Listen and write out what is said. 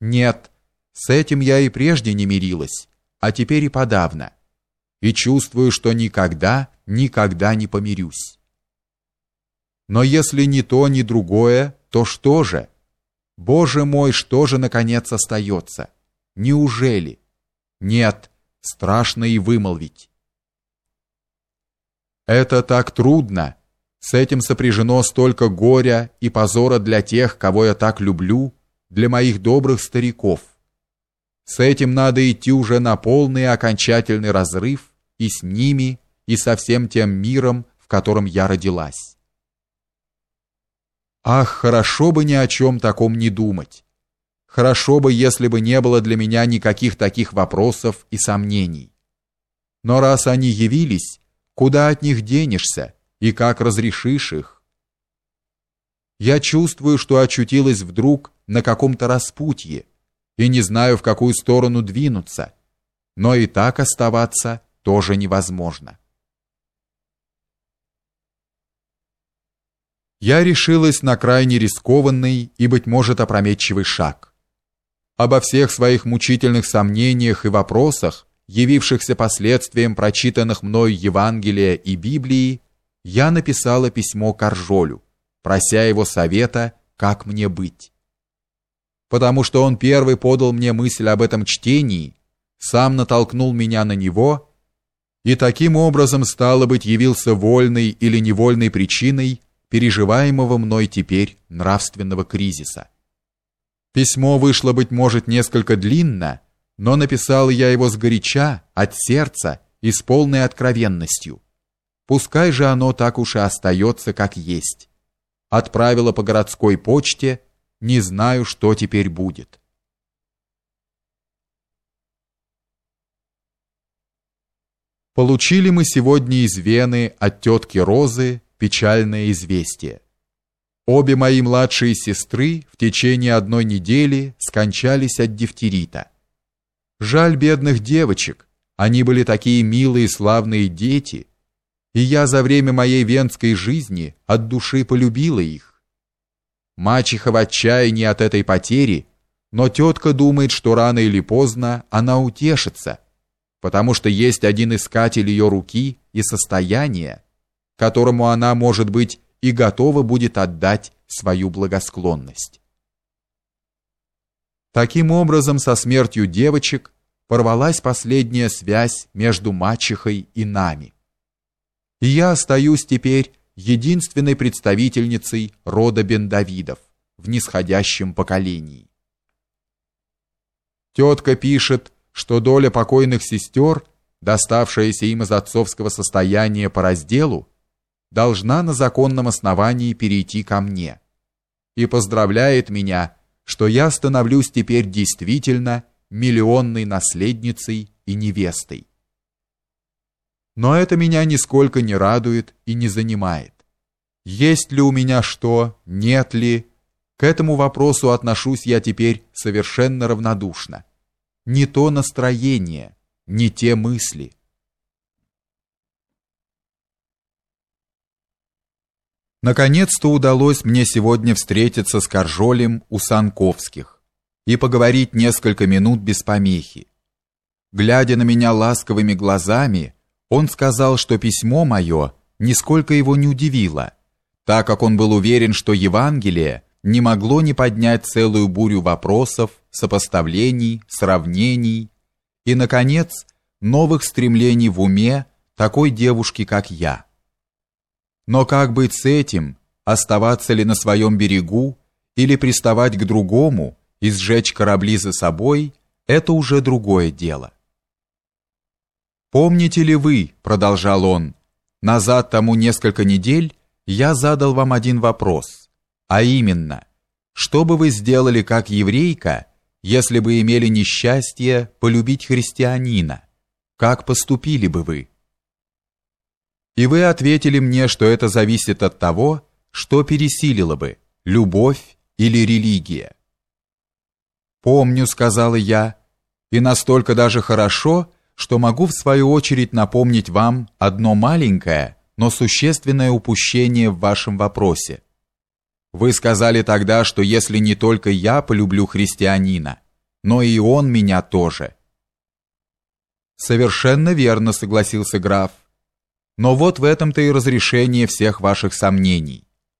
Нет, с этим я и прежде не мирилась, а теперь и подавно. И чувствую, что никогда, никогда не помирюсь. Но если ни то, ни другое, то что же? Боже мой, что же наконец остается? Неужели? Нет, страшно и вымолвить. Это так трудно. С этим сопряжено столько горя и позора для тех, кого я так люблю, для моих добрых стариков. С этим надо идти уже на полный и окончательный разрыв и с ними, и со всем тем миром, в котором я родилась. Ах, хорошо бы ни о чем таком не думать. Хорошо бы, если бы не было для меня никаких таких вопросов и сомнений. Но раз они явились, куда от них денешься и как разрешишь их? Я чувствую, что очутилась вдруг на каком-то распутье и не знаю, в какую сторону двинуться, но и так оставаться тоже невозможно. Я решилась на крайне рискованный и, быть может, опрометчивый шаг. Обо всех своих мучительных сомнениях и вопросах, явившихся последствием прочитанных мной Евангелия и Библии, я написала письмо Каржолю, прося его совета, как мне быть потому что он первый подал мне мысль об этом чтении, сам натолкнул меня на него и таким образом стало быть явился вольной или невольной причиной переживаемого мной теперь нравственного кризиса. Письмо вышло быть может несколько длинно, но написал я его сгоряча, от сердца и с полной откровенностью. Пускай же оно так уж и остается, как есть. Отправила по городской почте не знаю, что теперь будет. Получили мы сегодня из Вены от тетки Розы печальное известие. Обе мои младшие сестры в течение одной недели скончались от дифтерита. Жаль бедных девочек, они были такие милые и славные дети, и я за время моей венской жизни от души полюбила их. Мачеха в отчаянии от этой потери, но тетка думает, что рано или поздно она утешится, потому что есть один искатель ее руки и состояния, которому она, может быть, и готова будет отдать свою благосклонность. Таким образом, со смертью девочек порвалась последняя связь между мачехой и нами. И я остаюсь теперь единственной представительницей рода Бен-Давидов в нисходящем поколении. Тетка пишет, что доля покойных сестер, доставшаяся им из отцовского состояния по разделу, должна на законном основании перейти ко мне. И поздравляет меня, что я становлюсь теперь действительно миллионной наследницей и невестой. Но это меня нисколько не радует и не занимает. Есть ли у меня что, нет ли? К этому вопросу отношусь я теперь совершенно равнодушно. Не то настроение, не те мысли. Наконец-то удалось мне сегодня встретиться с Коржолем у Санковских и поговорить несколько минут без помехи. Глядя на меня ласковыми глазами, он сказал, что письмо мое нисколько его не удивило, так как он был уверен, что Евангелие не могло не поднять целую бурю вопросов, сопоставлений, сравнений и, наконец, новых стремлений в уме такой девушки, как я. Но как быть с этим, оставаться ли на своем берегу или приставать к другому и сжечь корабли за собой, это уже другое дело. Помните ли вы, продолжал он, назад тому несколько недель я задал вам один вопрос, а именно, что бы вы сделали как еврейка, если бы имели несчастье полюбить христианина? Как поступили бы вы? И вы ответили мне, что это зависит от того, что пересилило бы, любовь или религия. Помню, сказала я, и настолько даже хорошо, что могу в свою очередь напомнить вам одно маленькое, но существенное упущение в вашем вопросе. Вы сказали тогда, что если не только я полюблю христианина, но и он меня тоже. Совершенно верно, согласился граф. Но вот в этом-то и разрешение всех ваших сомнений.